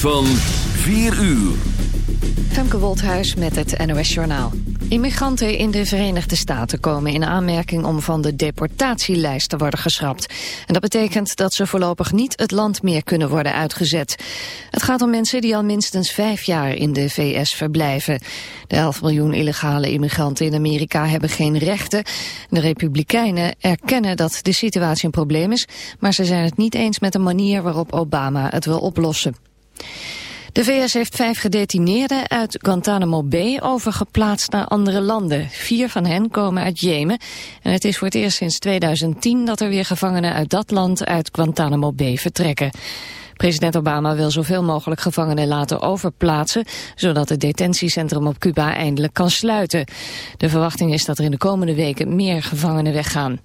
van 4 uur. Femke Wolthuis met het NOS Journaal. Immigranten in de Verenigde Staten komen in aanmerking om van de deportatielijst te worden geschrapt. En dat betekent dat ze voorlopig niet het land meer kunnen worden uitgezet. Het gaat om mensen die al minstens vijf jaar in de VS verblijven. De 11 miljoen illegale immigranten in Amerika hebben geen rechten. De Republikeinen erkennen dat de situatie een probleem is, maar ze zijn het niet eens met de manier waarop Obama het wil oplossen. De VS heeft vijf gedetineerden uit Guantanamo Bay overgeplaatst naar andere landen. Vier van hen komen uit Jemen. En het is voor het eerst sinds 2010 dat er weer gevangenen uit dat land uit Guantanamo Bay vertrekken. President Obama wil zoveel mogelijk gevangenen laten overplaatsen, zodat het detentiecentrum op Cuba eindelijk kan sluiten. De verwachting is dat er in de komende weken meer gevangenen weggaan.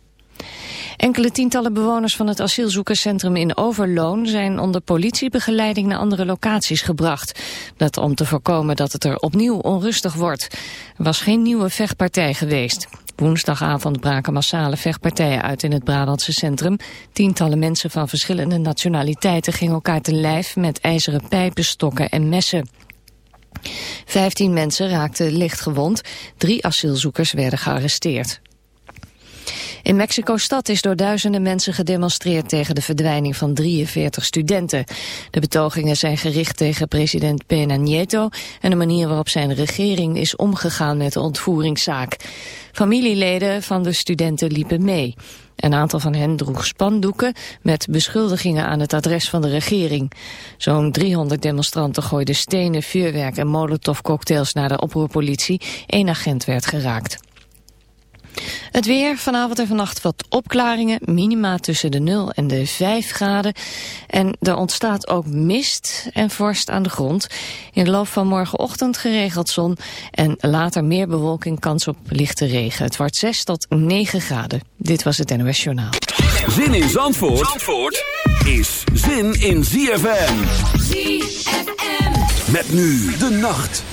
Enkele tientallen bewoners van het asielzoekerscentrum in Overloon zijn onder politiebegeleiding naar andere locaties gebracht. Dat om te voorkomen dat het er opnieuw onrustig wordt. Er was geen nieuwe vechtpartij geweest. Woensdagavond braken massale vechtpartijen uit in het Brabantse centrum. Tientallen mensen van verschillende nationaliteiten gingen elkaar te lijf met ijzeren pijpen, stokken en messen. Vijftien mensen raakten licht gewond. Drie asielzoekers werden gearresteerd. In Mexico-stad is door duizenden mensen gedemonstreerd tegen de verdwijning van 43 studenten. De betogingen zijn gericht tegen president Peña Nieto en de manier waarop zijn regering is omgegaan met de ontvoeringszaak. Familieleden van de studenten liepen mee. Een aantal van hen droeg spandoeken met beschuldigingen aan het adres van de regering. Zo'n 300 demonstranten gooiden stenen, vuurwerk en molotovcocktails naar de oproerpolitie. Eén agent werd geraakt. Het weer, vanavond en vannacht wat opklaringen, minima tussen de 0 en de 5 graden. En er ontstaat ook mist en vorst aan de grond. In de loop van morgenochtend geregeld zon en later meer bewolking, kans op lichte regen. Het wordt 6 tot 9 graden. Dit was het NOS Journaal. Zin in Zandvoort, Zandvoort is zin in ZFM. ZFM. Met nu de nacht.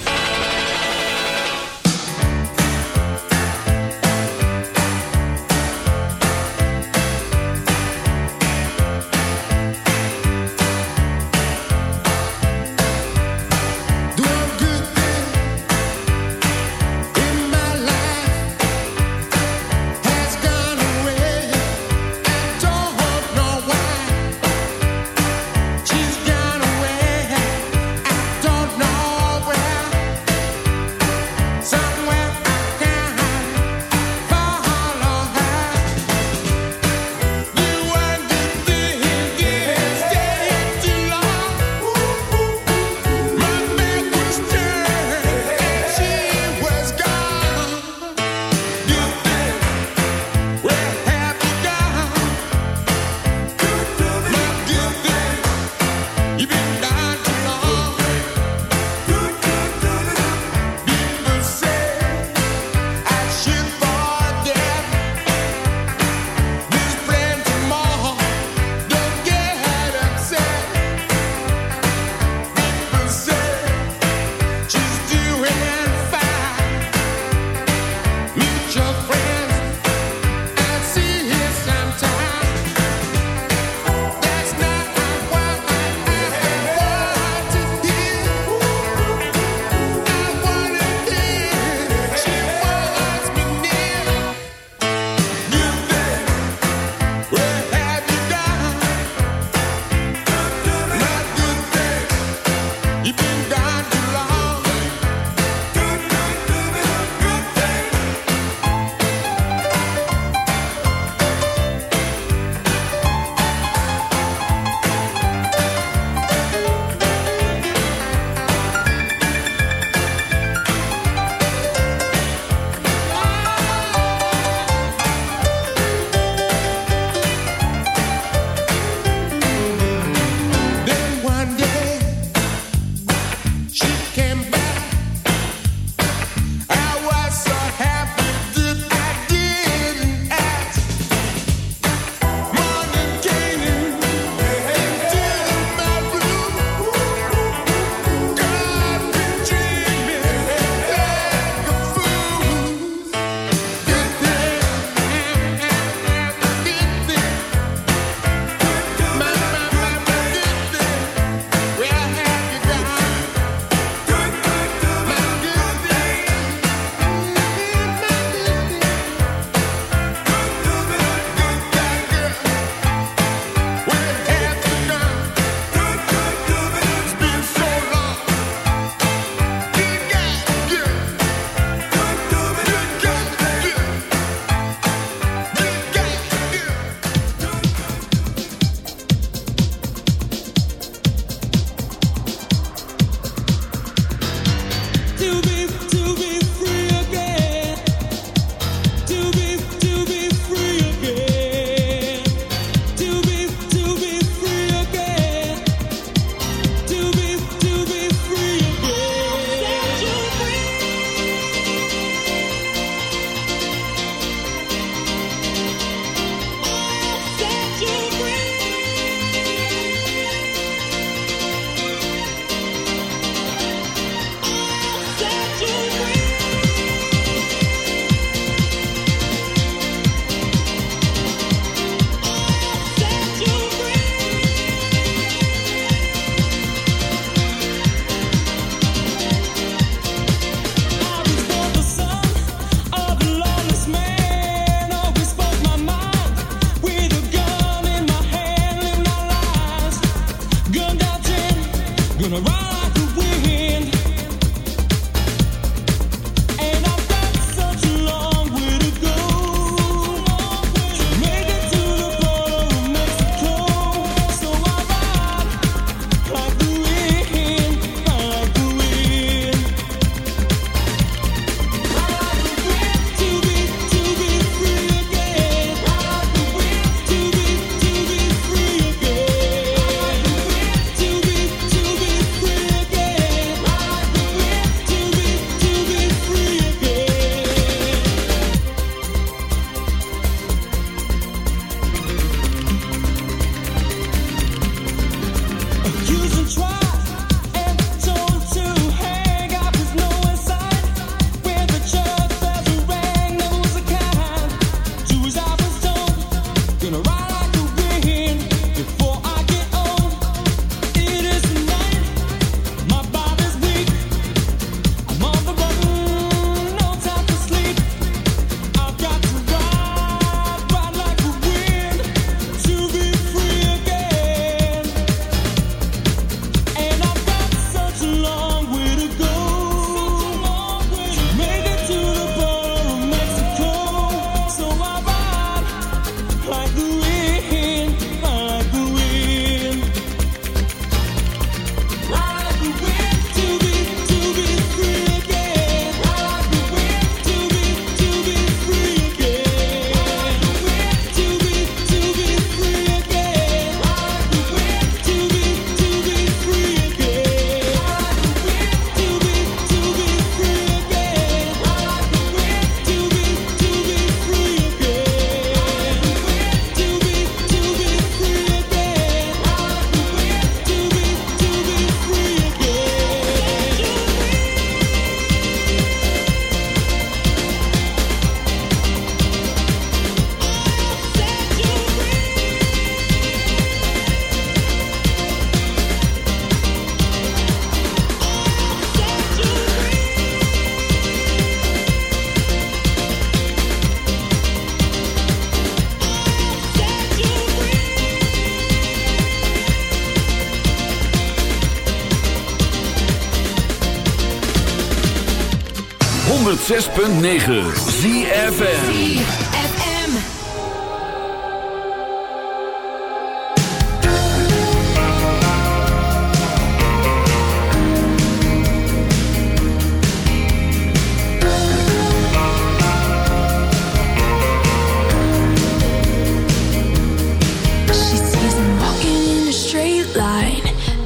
106.9 ZFN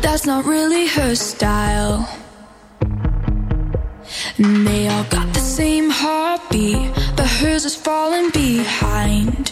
That's not really her style heartbeat, but hers is falling behind.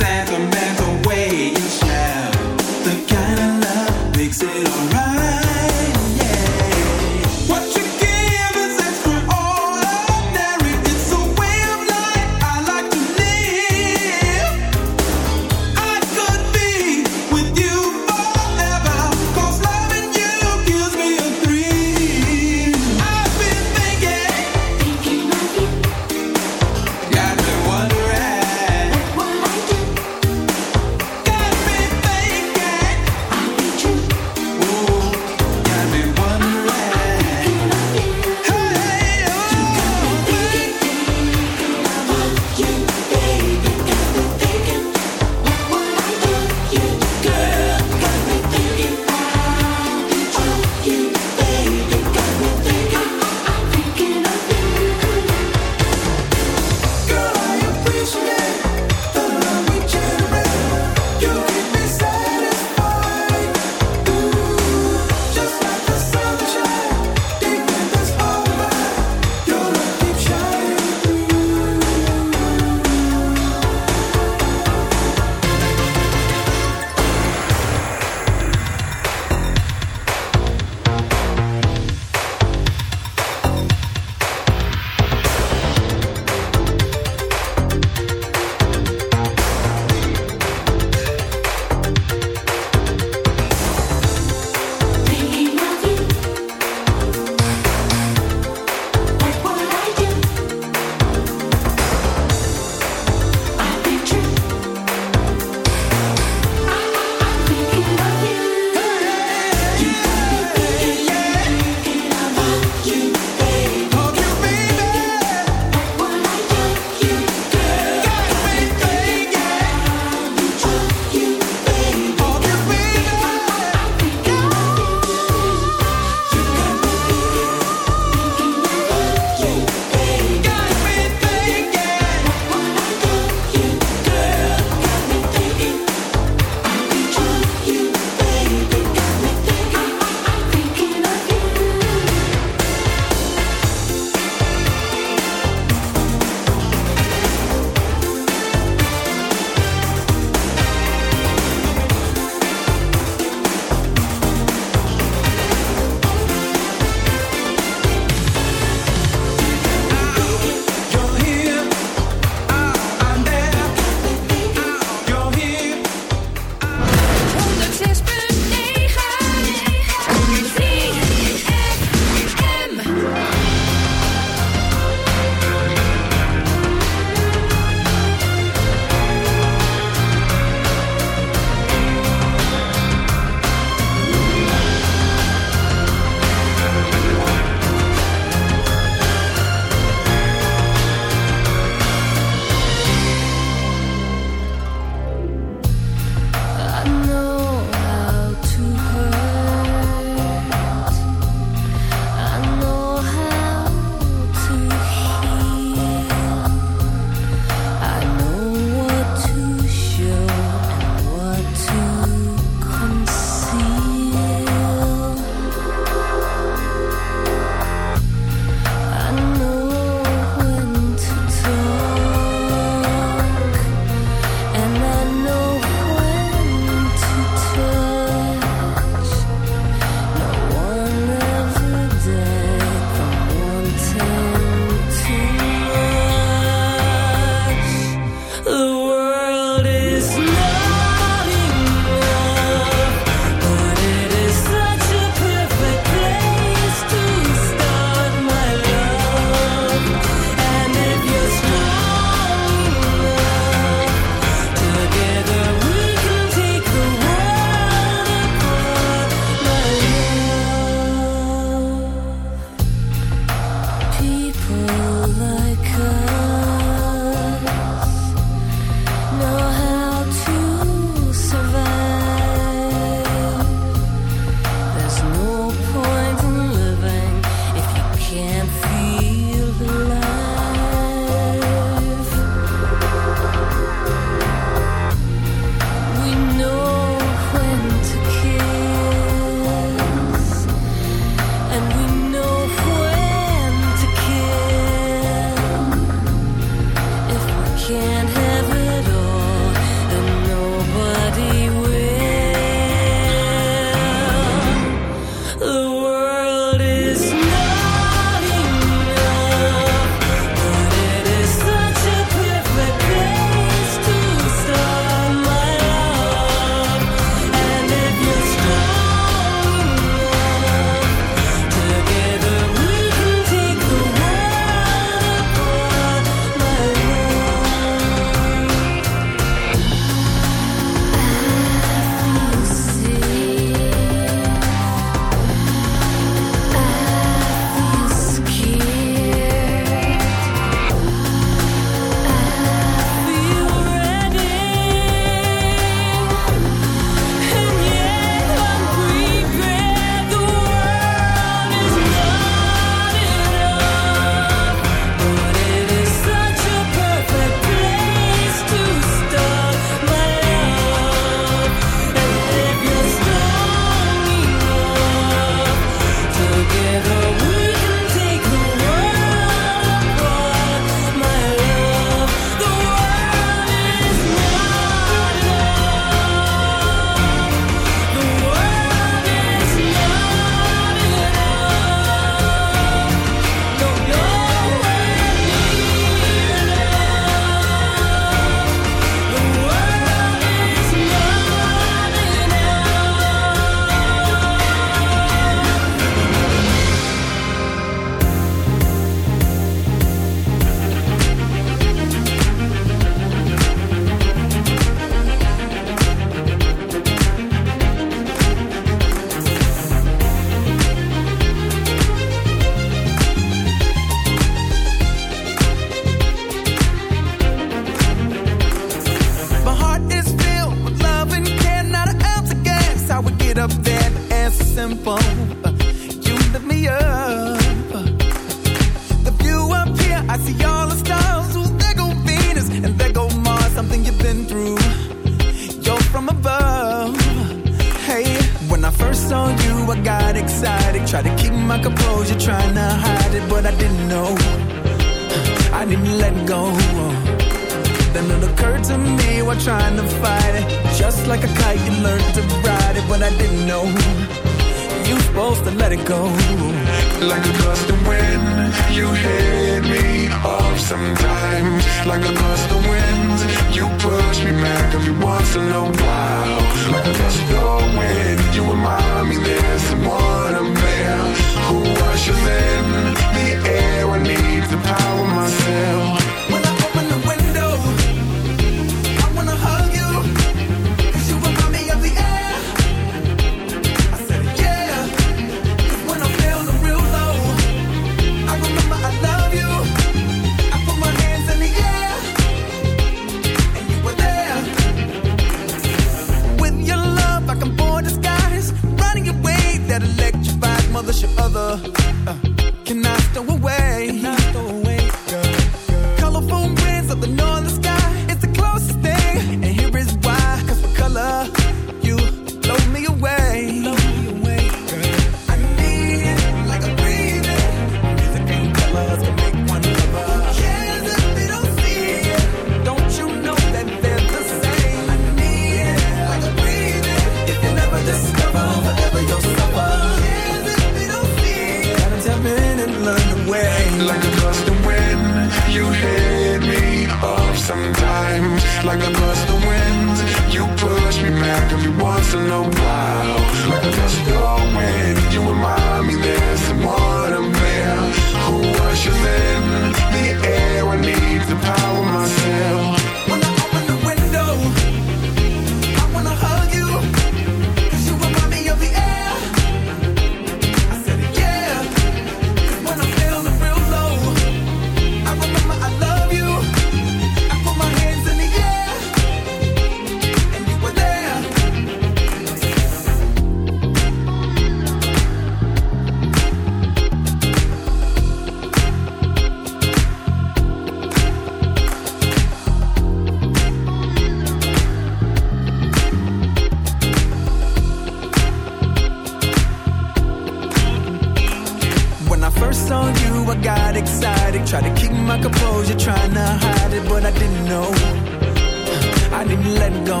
let go.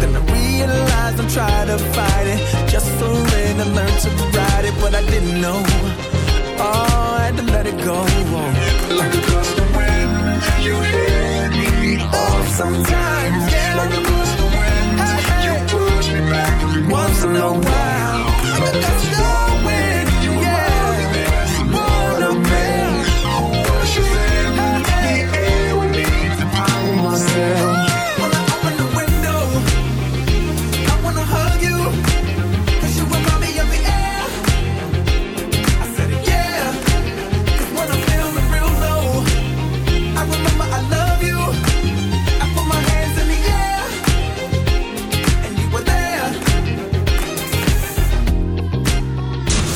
Then I realized I'm trying to fight it. Just surrender, learn to ride it. But I didn't know. Oh, I had to let it go. Like a gust of wind, you hit me off sometimes. Yeah. Like a gust of wind, you push me back once in a while.